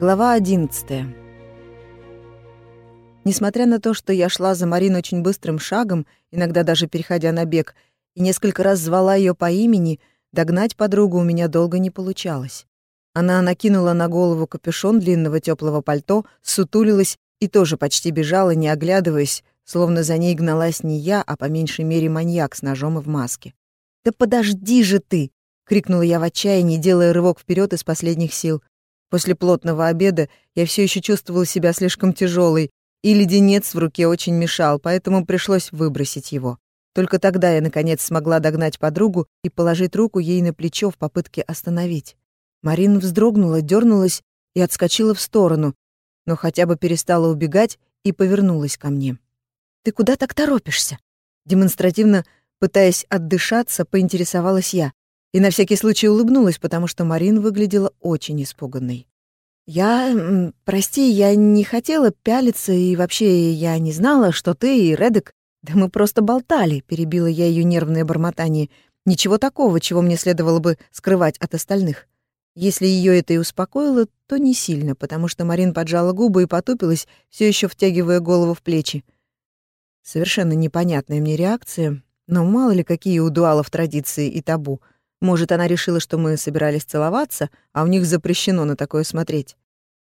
Глава 11. Несмотря на то, что я шла за Марин очень быстрым шагом, иногда даже переходя на бег, и несколько раз звала ее по имени, догнать подругу у меня долго не получалось. Она накинула на голову капюшон длинного теплого пальто, сутулилась и тоже почти бежала, не оглядываясь, словно за ней гналась не я, а по меньшей мере маньяк с ножом и в маске. «Да подожди же ты!» — крикнула я в отчаянии, делая рывок вперед из последних сил. После плотного обеда я все еще чувствовала себя слишком тяжелой, и леденец в руке очень мешал, поэтому пришлось выбросить его. Только тогда я, наконец, смогла догнать подругу и положить руку ей на плечо в попытке остановить. Марина вздрогнула, дернулась и отскочила в сторону, но хотя бы перестала убегать и повернулась ко мне. «Ты куда так торопишься?» Демонстративно, пытаясь отдышаться, поинтересовалась я и на всякий случай улыбнулась, потому что Марин выглядела очень испуганной. «Я... прости, я не хотела пялиться, и вообще я не знала, что ты и Редек... Да мы просто болтали», — перебила я ее нервное бормотание. «Ничего такого, чего мне следовало бы скрывать от остальных». Если ее это и успокоило, то не сильно, потому что Марин поджала губы и потупилась, все еще втягивая голову в плечи. Совершенно непонятная мне реакция, но мало ли какие у дуалов традиции и табу — может, она решила, что мы собирались целоваться, а у них запрещено на такое смотреть.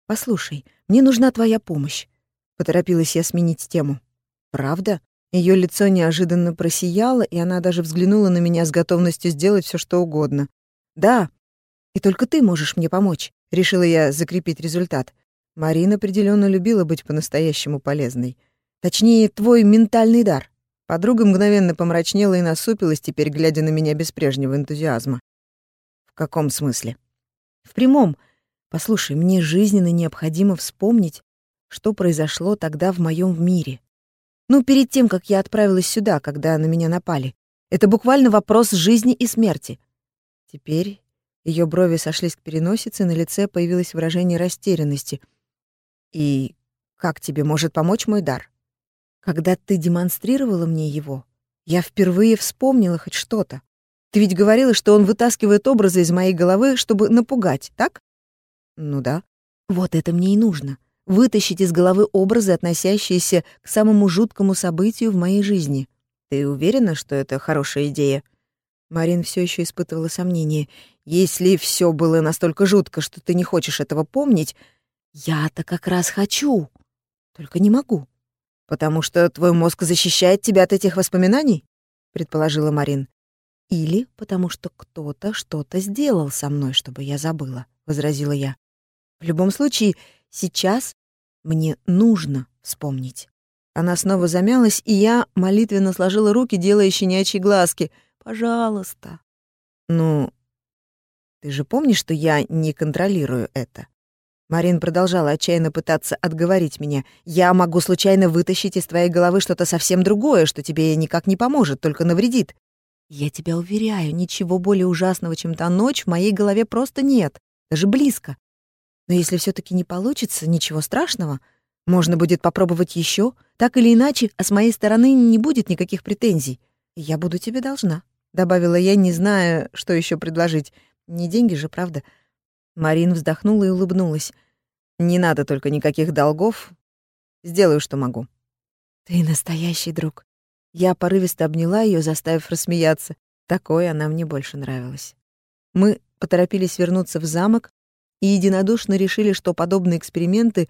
«Послушай, мне нужна твоя помощь», — поторопилась я сменить тему. «Правда?» Ее лицо неожиданно просияло, и она даже взглянула на меня с готовностью сделать все, что угодно. «Да, и только ты можешь мне помочь», — решила я закрепить результат. Марина определенно любила быть по-настоящему полезной. Точнее, твой ментальный дар. Подруга мгновенно помрачнела и насупилась, теперь глядя на меня без прежнего энтузиазма. «В каком смысле?» «В прямом. Послушай, мне жизненно необходимо вспомнить, что произошло тогда в моем мире. Ну, перед тем, как я отправилась сюда, когда на меня напали. Это буквально вопрос жизни и смерти». Теперь ее брови сошлись к переносице, на лице появилось выражение растерянности. «И как тебе может помочь мой дар?» Когда ты демонстрировала мне его, я впервые вспомнила хоть что-то. Ты ведь говорила, что он вытаскивает образы из моей головы, чтобы напугать, так? Ну да. Вот это мне и нужно. Вытащить из головы образы, относящиеся к самому жуткому событию в моей жизни. Ты уверена, что это хорошая идея? Марин все еще испытывала сомнения. Если все было настолько жутко, что ты не хочешь этого помнить, я-то как раз хочу. Только не могу. «Потому что твой мозг защищает тебя от этих воспоминаний?» — предположила Марин. «Или потому что кто-то что-то сделал со мной, чтобы я забыла», — возразила я. «В любом случае, сейчас мне нужно вспомнить». Она снова замялась, и я молитвенно сложила руки, делая щенячьи глазки. «Пожалуйста». «Ну, ты же помнишь, что я не контролирую это?» Марин продолжала отчаянно пытаться отговорить меня. «Я могу случайно вытащить из твоей головы что-то совсем другое, что тебе никак не поможет, только навредит. Я тебя уверяю, ничего более ужасного, чем та ночь, в моей голове просто нет, даже близко. Но если все таки не получится, ничего страшного. Можно будет попробовать еще, так или иначе, а с моей стороны не будет никаких претензий. Я буду тебе должна», — добавила я, не зная, что еще предложить. Не деньги же, правда?» Марин вздохнула и улыбнулась. «Не надо только никаких долгов. Сделаю, что могу». «Ты настоящий друг». Я порывисто обняла ее, заставив рассмеяться. Такой она мне больше нравилась. Мы поторопились вернуться в замок и единодушно решили, что подобные эксперименты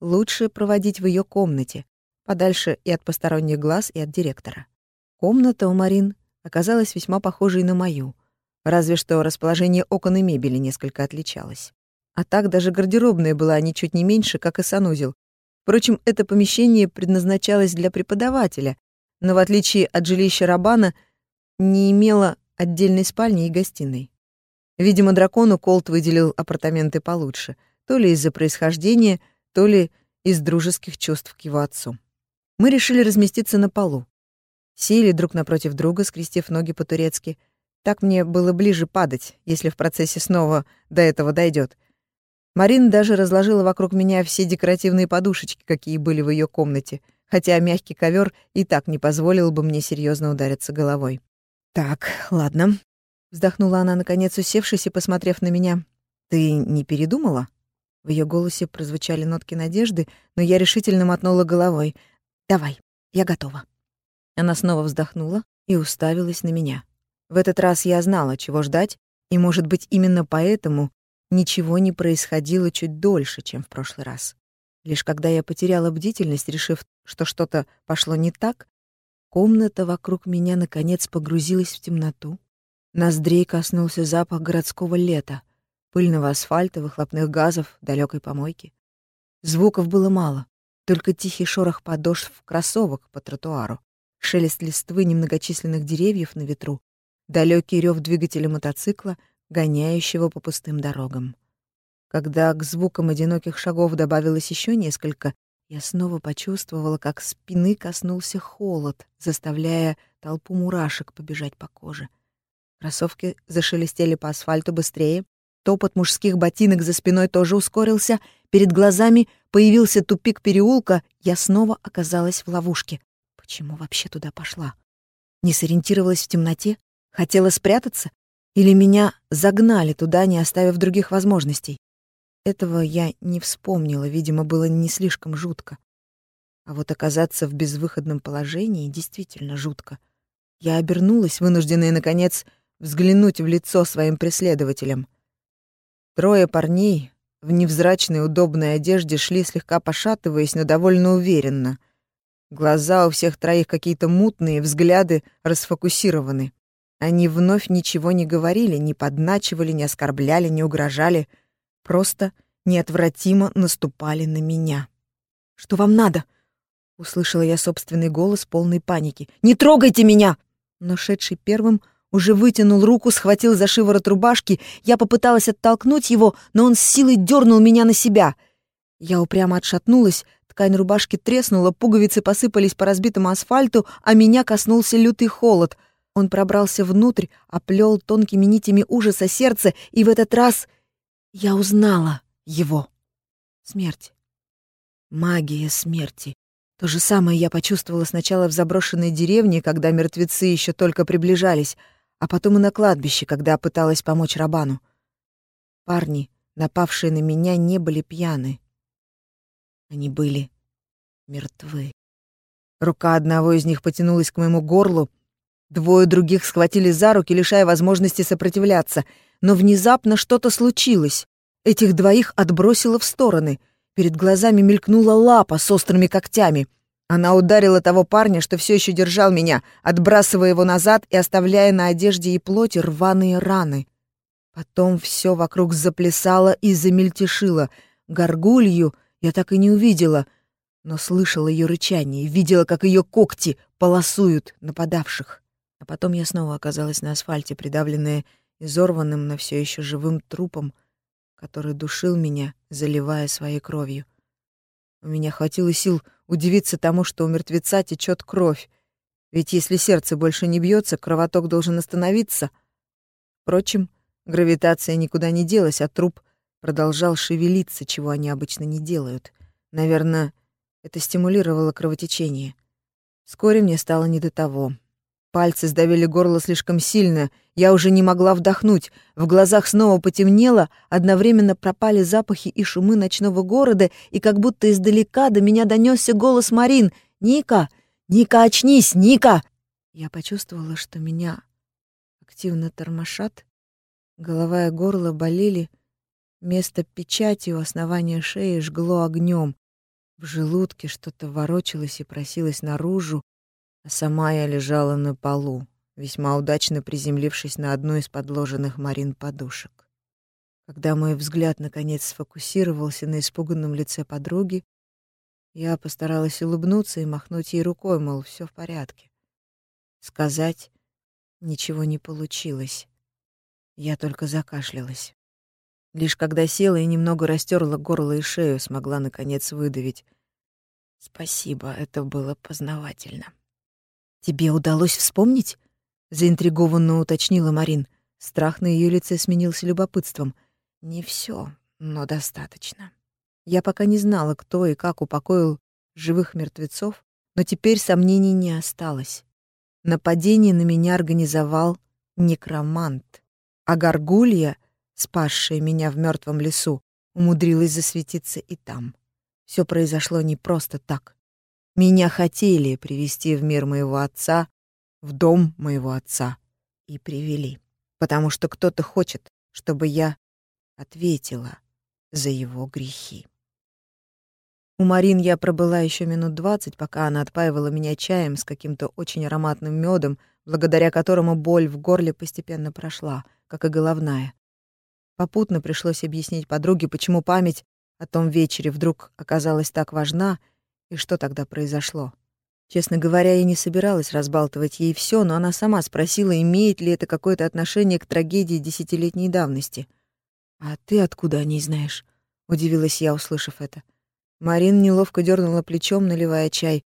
лучше проводить в ее комнате, подальше и от посторонних глаз, и от директора. Комната у Марин оказалась весьма похожей на мою — Разве что расположение окон и мебели несколько отличалось. А так даже гардеробная была ничуть не меньше, как и санузел. Впрочем, это помещение предназначалось для преподавателя, но в отличие от жилища Рабана, не имело отдельной спальни и гостиной. Видимо, дракону Колт выделил апартаменты получше, то ли из-за происхождения, то ли из дружеских чувств к его отцу. Мы решили разместиться на полу. Сели друг напротив друга, скрестив ноги по-турецки — так мне было ближе падать, если в процессе снова до этого дойдет. Марина даже разложила вокруг меня все декоративные подушечки, какие были в ее комнате, хотя мягкий ковер и так не позволил бы мне серьезно удариться головой. «Так, ладно», — вздохнула она, наконец усевшись и посмотрев на меня. «Ты не передумала?» В ее голосе прозвучали нотки надежды, но я решительно мотнула головой. «Давай, я готова». Она снова вздохнула и уставилась на меня. В этот раз я знала, чего ждать, и, может быть, именно поэтому ничего не происходило чуть дольше, чем в прошлый раз. Лишь когда я потеряла бдительность, решив, что что-то пошло не так, комната вокруг меня наконец погрузилась в темноту. Ноздрей коснулся запах городского лета, пыльного асфальта, выхлопных газов, далекой помойки. Звуков было мало, только тихий шорох подошв кроссовок по тротуару, шелест листвы немногочисленных деревьев на ветру, далекий рев двигателя мотоцикла — гоняющего по пустым дорогам. Когда к звукам одиноких шагов добавилось еще несколько, я снова почувствовала, как спины коснулся холод, заставляя толпу мурашек побежать по коже. Кроссовки зашелестели по асфальту быстрее, топот мужских ботинок за спиной тоже ускорился, перед глазами появился тупик переулка, я снова оказалась в ловушке. Почему вообще туда пошла? Не сориентировалась в темноте? Хотела спрятаться? Или меня загнали туда, не оставив других возможностей? Этого я не вспомнила, видимо, было не слишком жутко. А вот оказаться в безвыходном положении действительно жутко. Я обернулась, вынужденная, наконец, взглянуть в лицо своим преследователям. Трое парней в невзрачной удобной одежде шли, слегка пошатываясь, но довольно уверенно. Глаза у всех троих какие-то мутные, взгляды расфокусированы. Они вновь ничего не говорили, не подначивали, не оскорбляли, не угрожали, просто неотвратимо наступали на меня. «Что вам надо?» — услышала я собственный голос полной паники. «Не трогайте меня!» Но шедший первым уже вытянул руку, схватил за шиворот рубашки. Я попыталась оттолкнуть его, но он с силой дернул меня на себя. Я упрямо отшатнулась, ткань рубашки треснула, пуговицы посыпались по разбитому асфальту, а меня коснулся лютый холод — он пробрался внутрь, оплел тонкими нитями ужаса сердце, и в этот раз я узнала его. Смерть. Магия смерти. То же самое я почувствовала сначала в заброшенной деревне, когда мертвецы еще только приближались, а потом и на кладбище, когда пыталась помочь Рабану. Парни, напавшие на меня, не были пьяны. Они были мертвы. Рука одного из них потянулась к моему горлу, Двое других схватили за руки, лишая возможности сопротивляться. Но внезапно что-то случилось. Этих двоих отбросило в стороны. Перед глазами мелькнула лапа с острыми когтями. Она ударила того парня, что все еще держал меня, отбрасывая его назад и оставляя на одежде и плоти рваные раны. Потом все вокруг заплясало и замельтешило. Горгулью я так и не увидела, но слышала ее рычание, видела, как ее когти полосуют нападавших. А потом я снова оказалась на асфальте, придавленная изорванным, но все еще живым трупом, который душил меня, заливая своей кровью. У меня хватило сил удивиться тому, что у мертвеца течет кровь, ведь если сердце больше не бьется, кровоток должен остановиться. Впрочем, гравитация никуда не делась, а труп продолжал шевелиться, чего они обычно не делают. Наверное, это стимулировало кровотечение. Вскоре мне стало не до того. Пальцы сдавили горло слишком сильно, я уже не могла вдохнуть. В глазах снова потемнело, одновременно пропали запахи и шумы ночного города, и как будто издалека до меня донесся голос Марин. «Ника! Ника, очнись! Ника!» Я почувствовала, что меня активно тормошат. Голова и горло болели. Место печати у основания шеи жгло огнем. В желудке что-то ворочалось и просилось наружу, а сама я лежала на полу, весьма удачно приземлившись на одну из подложенных Марин подушек. Когда мой взгляд наконец сфокусировался на испуганном лице подруги, я постаралась улыбнуться и махнуть ей рукой, мол, все в порядке. Сказать ничего не получилось. Я только закашлялась. Лишь когда села и немного растерла горло и шею, смогла наконец выдавить. Спасибо, это было познавательно. «Тебе удалось вспомнить?» — заинтригованно уточнила Марин. Страх на ее лице сменился любопытством. «Не все, но достаточно». Я пока не знала, кто и как упокоил живых мертвецов, но теперь сомнений не осталось. Нападение на меня организовал некромант, а горгулья, спасшая меня в мертвом лесу, умудрилась засветиться и там. Все произошло не просто так. Меня хотели привести в мир моего отца, в дом моего отца, и привели. Потому что кто-то хочет, чтобы я ответила за его грехи. У Марин я пробыла еще минут двадцать, пока она отпаивала меня чаем с каким-то очень ароматным медом, благодаря которому боль в горле постепенно прошла, как и головная. Попутно пришлось объяснить подруге, почему память о том вечере вдруг оказалась так важна и что тогда произошло. Честно говоря, я не собиралась разбалтывать ей все, но она сама спросила, имеет ли это какое-то отношение к трагедии десятилетней давности. «А ты откуда о ней знаешь?» — удивилась я, услышав это. Марин неловко дернула плечом, наливая чай.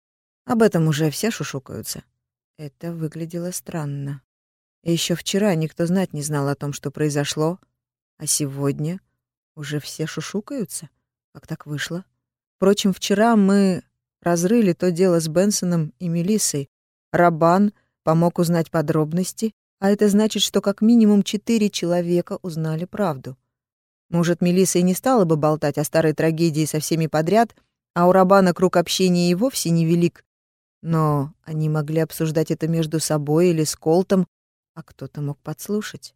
Об этом уже все шушукаются. Это выглядело странно. Еще вчера никто знать не знал о том, что произошло, а сегодня уже все шушукаются. Как так вышло? Впрочем, вчера мы разрыли то дело с Бенсоном и Мелиссой. Рабан помог узнать подробности, а это значит, что как минимум четыре человека узнали правду. Может, Мелисса и не стала бы болтать о старой трагедии со всеми подряд, а у Рабана круг общения и вовсе невелик. Но они могли обсуждать это между собой или с Колтом, а кто-то мог подслушать.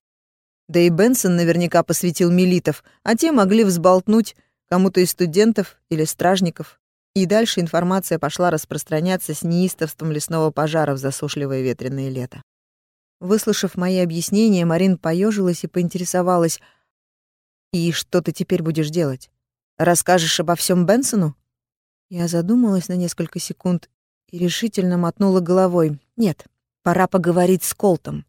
Да и Бенсон наверняка посвятил милитов, а те могли взболтнуть кому-то из студентов или стражников. И дальше информация пошла распространяться с неистовством лесного пожара в засушливое ветреное лето. Выслушав мои объяснения, Марин поежилась и поинтересовалась — «И что ты теперь будешь делать? Расскажешь обо всем Бенсону?» Я задумалась на несколько секунд и решительно мотнула головой. «Нет, пора поговорить с Колтом.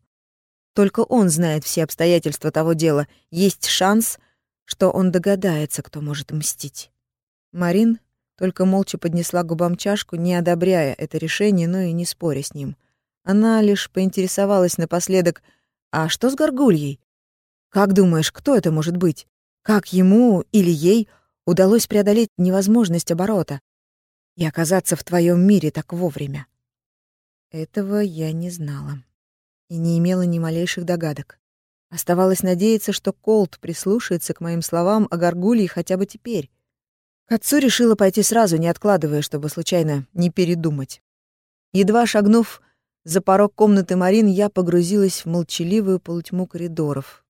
Только он знает все обстоятельства того дела. Есть шанс, что он догадается, кто может мстить». Марин только молча поднесла губам чашку, не одобряя это решение, но и не споря с ним. Она лишь поинтересовалась напоследок, «А что с горгульей? Как думаешь, кто это может быть? Как ему или ей удалось преодолеть невозможность оборота и оказаться в твоем мире так вовремя? Этого я не знала и не имела ни малейших догадок. Оставалось надеяться, что Колт прислушается к моим словам о горгулье хотя бы теперь. Отцу решила пойти сразу, не откладывая, чтобы случайно не передумать. Едва шагнув за порог комнаты Марин, я погрузилась в молчаливую полутьму коридоров,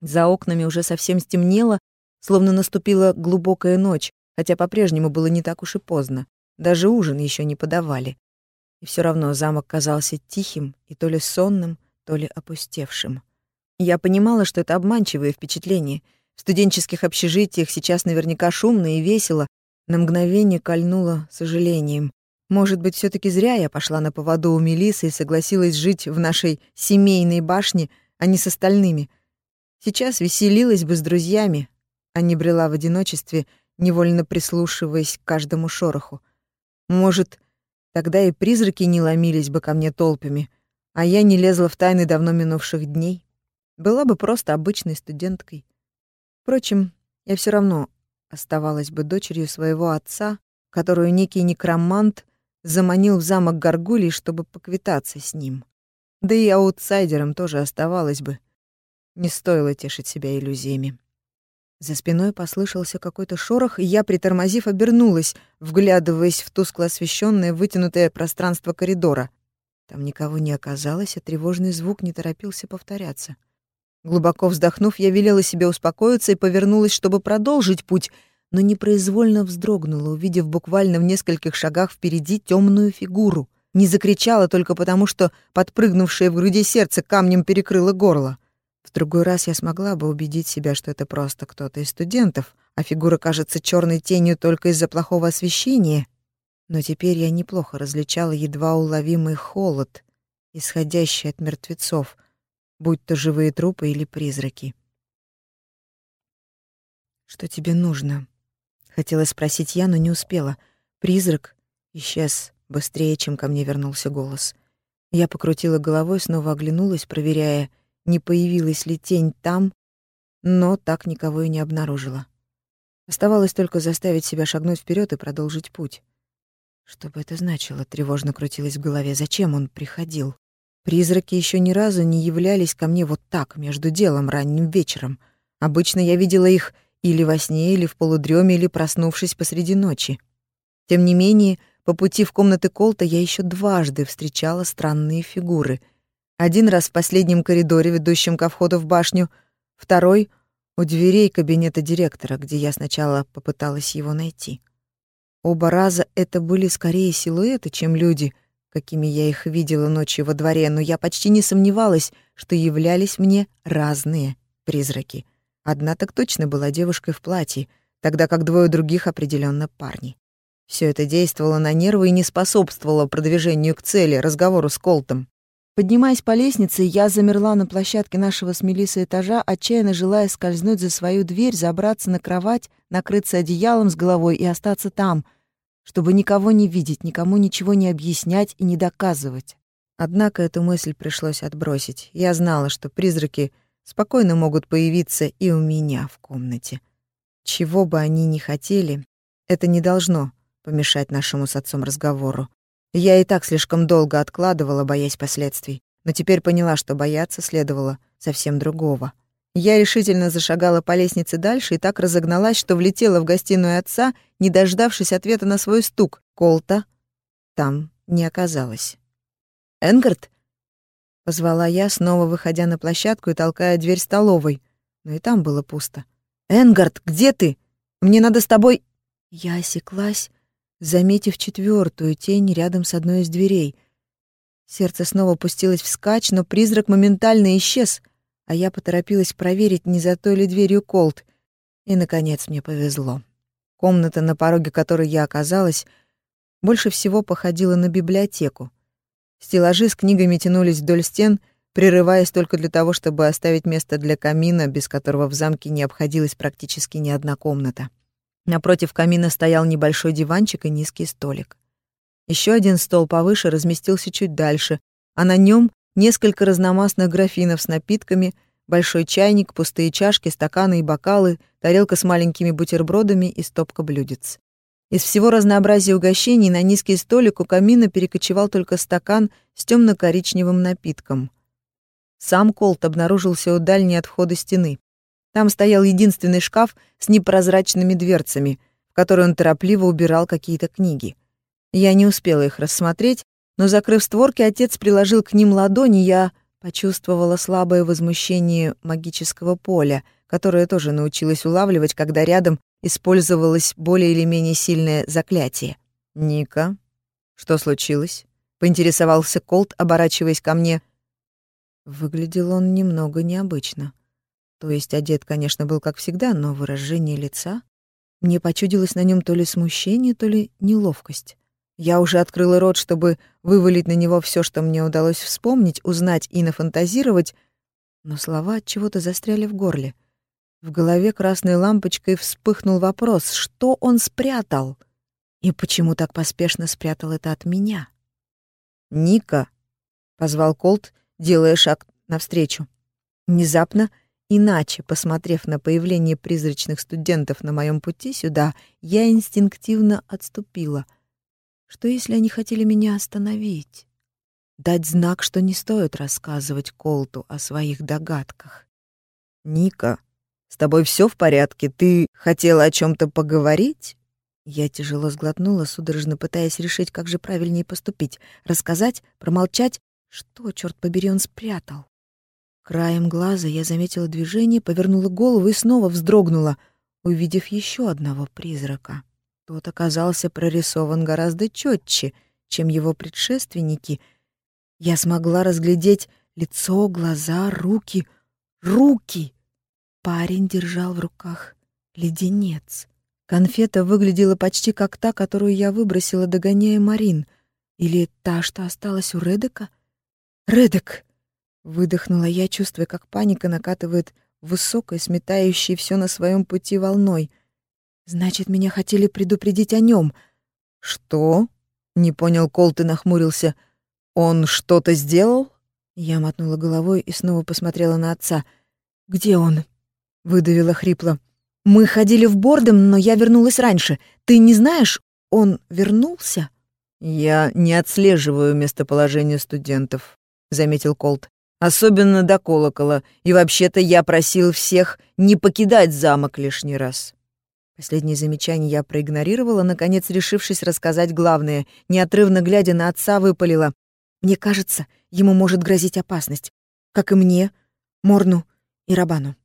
за окнами уже совсем стемнело, словно наступила глубокая ночь, хотя по-прежнему было не так уж и поздно. Даже ужин еще не подавали. И все равно замок казался тихим и то ли сонным, то ли опустевшим. Я понимала, что это обманчивое впечатление. В студенческих общежитиях сейчас наверняка шумно и весело. На мгновение кольнуло сожалением. Может быть, все таки зря я пошла на поводу у Мелисы и согласилась жить в нашей семейной башне, а не с остальными — Сейчас веселилась бы с друзьями, а не брела в одиночестве, невольно прислушиваясь к каждому шороху. Может, тогда и призраки не ломились бы ко мне толпами, а я не лезла в тайны давно минувших дней. Была бы просто обычной студенткой. Впрочем, я все равно оставалась бы дочерью своего отца, которую некий некромант заманил в замок Гаргулий, чтобы поквитаться с ним. Да и аутсайдером тоже оставалась бы, не стоило тешить себя иллюзиями. За спиной послышался какой-то шорох, и я, притормозив, обернулась, вглядываясь в тускло освещенное вытянутое пространство коридора. Там никого не оказалось, а тревожный звук не торопился повторяться. Глубоко вздохнув, я велела себе успокоиться и повернулась, чтобы продолжить путь, но непроизвольно вздрогнула, увидев буквально в нескольких шагах впереди темную фигуру. Не закричала только потому, что подпрыгнувшее в груди сердце камнем перекрыло горло. В другой раз я смогла бы убедить себя, что это просто кто-то из студентов, а фигура кажется черной тенью только из-за плохого освещения. Но теперь я неплохо различала едва уловимый холод, исходящий от мертвецов, будь то живые трупы или призраки. «Что тебе нужно?» — хотела спросить я, но не успела. Призрак исчез быстрее, чем ко мне вернулся голос. Я покрутила головой, снова оглянулась, проверяя — не появилась ли тень там, но так никого и не обнаружила. Оставалось только заставить себя шагнуть вперед и продолжить путь. Что бы это значило, тревожно крутилось в голове. Зачем он приходил? Призраки еще ни разу не являлись ко мне вот так, между делом, ранним вечером. Обычно я видела их или во сне, или в полудреме, или проснувшись посреди ночи. Тем не менее, по пути в комнаты Колта я еще дважды встречала странные фигуры. Один раз в последнем коридоре, ведущем ко входу в башню, второй — у дверей кабинета директора, где я сначала попыталась его найти. Оба раза это были скорее силуэты, чем люди, какими я их видела ночью во дворе, но я почти не сомневалась, что являлись мне разные призраки. Одна так точно была девушкой в платье, тогда как двое других определенно парни. Все это действовало на нервы и не способствовало продвижению к цели, разговору с Колтом. Поднимаясь по лестнице, я замерла на площадке нашего с Мелиссой этажа, отчаянно желая скользнуть за свою дверь, забраться на кровать, накрыться одеялом с головой и остаться там, чтобы никого не видеть, никому ничего не объяснять и не доказывать. Однако эту мысль пришлось отбросить. Я знала, что призраки спокойно могут появиться и у меня в комнате. Чего бы они ни хотели, это не должно помешать нашему с отцом разговору. Я и так слишком долго откладывала, боясь последствий, но теперь поняла, что бояться следовало совсем другого. Я решительно зашагала по лестнице дальше и так разогналась, что влетела в гостиную отца, не дождавшись ответа на свой стук. Колта там не оказалось. «Энгард?» — позвала я, снова выходя на площадку и толкая дверь столовой. Но и там было пусто. «Энгард, где ты? Мне надо с тобой...» Я осеклась, заметив четвертую тень рядом с одной из дверей. Сердце снова пустилось вскачь, но призрак моментально исчез — а я поторопилась проверить, не за той ли дверью Колт. И, наконец, мне повезло. Комната, на пороге которой я оказалась, больше всего походила на библиотеку. Стеллажи с книгами тянулись вдоль стен, прерываясь только для того, чтобы оставить место для камина, без которого в замке не обходилась практически ни одна комната. Напротив камина стоял небольшой диванчик и низкий столик. Еще один стол повыше разместился чуть дальше, а на нем несколько разномастных графинов с напитками, большой чайник, пустые чашки, стаканы и бокалы, тарелка с маленькими бутербродами и стопка блюдец. Из всего разнообразия угощений на низкий столик у камина перекочевал только стакан с темно-коричневым напитком. Сам Колт обнаружился у дальней от входа стены. Там стоял единственный шкаф с непрозрачными дверцами, в который он торопливо убирал какие-то книги. Я не успела их рассмотреть, но, закрыв створки, отец приложил к ним ладони, я почувствовала слабое возмущение магического поля, которое тоже научилась улавливать, когда рядом использовалось более или менее сильное заклятие. «Ника, что случилось?» — поинтересовался Колт, оборачиваясь ко мне. Выглядел он немного необычно. То есть одет, конечно, был как всегда, но выражение лица... Мне почудилось на нем то ли смущение, то ли неловкость. Я уже открыла рот, чтобы вывалить на него все, что мне удалось вспомнить, узнать и нафантазировать, но слова от чего-то застряли в горле. В голове красной лампочкой вспыхнул вопрос, что он спрятал? И почему так поспешно спрятал это от меня? «Ника!» — позвал Колт, делая шаг навстречу. Внезапно, иначе, посмотрев на появление призрачных студентов на моем пути сюда, я инстинктивно отступила — что если они хотели меня остановить? Дать знак, что не стоит рассказывать Колту о своих догадках. «Ника, с тобой все в порядке? Ты хотела о чем то поговорить?» Я тяжело сглотнула, судорожно пытаясь решить, как же правильнее поступить. Рассказать, промолчать? Что, черт побери, он спрятал? Краем глаза я заметила движение, повернула голову и снова вздрогнула, увидев еще одного призрака. Тот оказался прорисован гораздо четче, чем его предшественники. Я смогла разглядеть лицо, глаза, руки. Руки! Парень держал в руках леденец. Конфета выглядела почти как та, которую я выбросила, догоняя Марин. Или та, что осталась у Редека? «Редек!» — выдохнула я, чувствуя, как паника накатывает высокой, сметающей все на своем пути волной — Значит, меня хотели предупредить о нем. Что? Не понял Колт и нахмурился. Он что-то сделал? Я мотнула головой и снова посмотрела на отца. Где он? выдавила хрипло. Мы ходили в Бордем, но я вернулась раньше. Ты не знаешь, он вернулся? Я не отслеживаю местоположение студентов, заметил Колт. Особенно до колокола. И вообще-то я просил всех не покидать замок лишний раз. Последнее замечание я проигнорировала, наконец решившись рассказать главное. Неотрывно глядя на отца, выпалила. «Мне кажется, ему может грозить опасность. Как и мне, Морну и Рабану».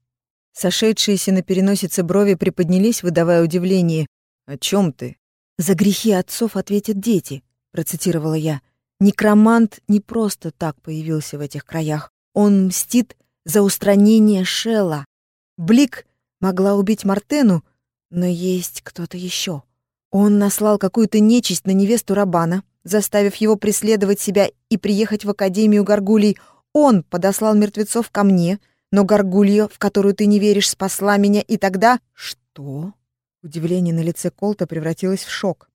Сошедшиеся на переносице брови приподнялись, выдавая удивление. «О чем ты?» «За грехи отцов ответят дети», — процитировала я. «Некромант не просто так появился в этих краях. Он мстит за устранение Шелла. Блик могла убить Мартену, но есть кто-то еще. Он наслал какую-то нечисть на невесту Рабана, заставив его преследовать себя и приехать в Академию Гаргулей. Он подослал мертвецов ко мне, но Гаргулья, в которую ты не веришь, спасла меня, и тогда... Что? Удивление на лице Колта превратилось в шок.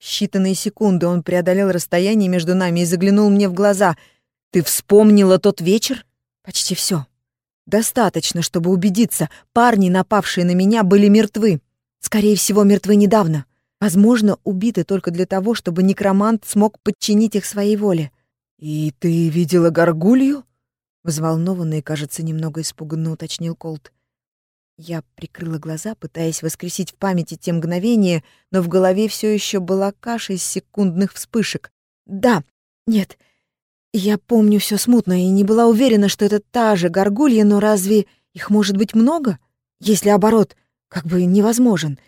Считанные секунды он преодолел расстояние между нами и заглянул мне в глаза. «Ты вспомнила тот вечер?» «Почти все. Достаточно, чтобы убедиться, парни, напавшие на меня, были мертвы. Скорее всего, мертвы недавно. Возможно, убиты только для того, чтобы некромант смог подчинить их своей воле. «И ты видела горгулью?» Взволнованно и, кажется, немного испуганно уточнил Колт. Я прикрыла глаза, пытаясь воскресить в памяти те мгновения, но в голове все еще была каша из секундных вспышек. «Да, нет, я помню все смутно и не была уверена, что это та же горгулья, но разве их может быть много? Если оборот как бы невозможен.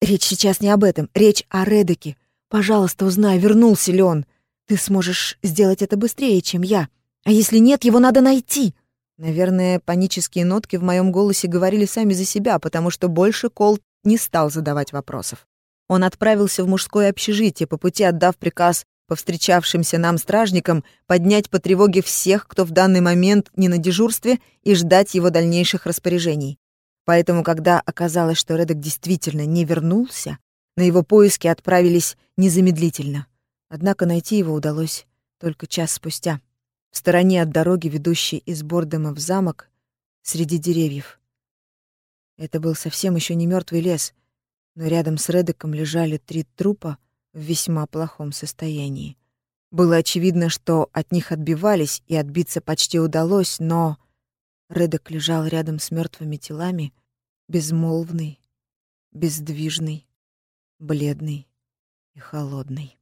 Речь сейчас не об этом, речь о Редеке. Пожалуйста, узнай, вернулся ли он. Ты сможешь сделать это быстрее, чем я. А если нет, его надо найти. Наверное, панические нотки в моем голосе говорили сами за себя, потому что больше Колт не стал задавать вопросов. Он отправился в мужское общежитие, по пути отдав приказ по встречавшимся нам стражникам поднять по тревоге всех, кто в данный момент не на дежурстве, и ждать его дальнейших распоряжений. Поэтому, когда оказалось, что Редок действительно не вернулся, на его поиски отправились незамедлительно. Однако найти его удалось только час спустя, в стороне от дороги, ведущей из Бордема в замок, среди деревьев. Это был совсем еще не мертвый лес, но рядом с Редеком лежали три трупа в весьма плохом состоянии. Было очевидно, что от них отбивались, и отбиться почти удалось, но Редок лежал рядом с мертвыми телами, безмолвный, бездвижный, бледный и холодный.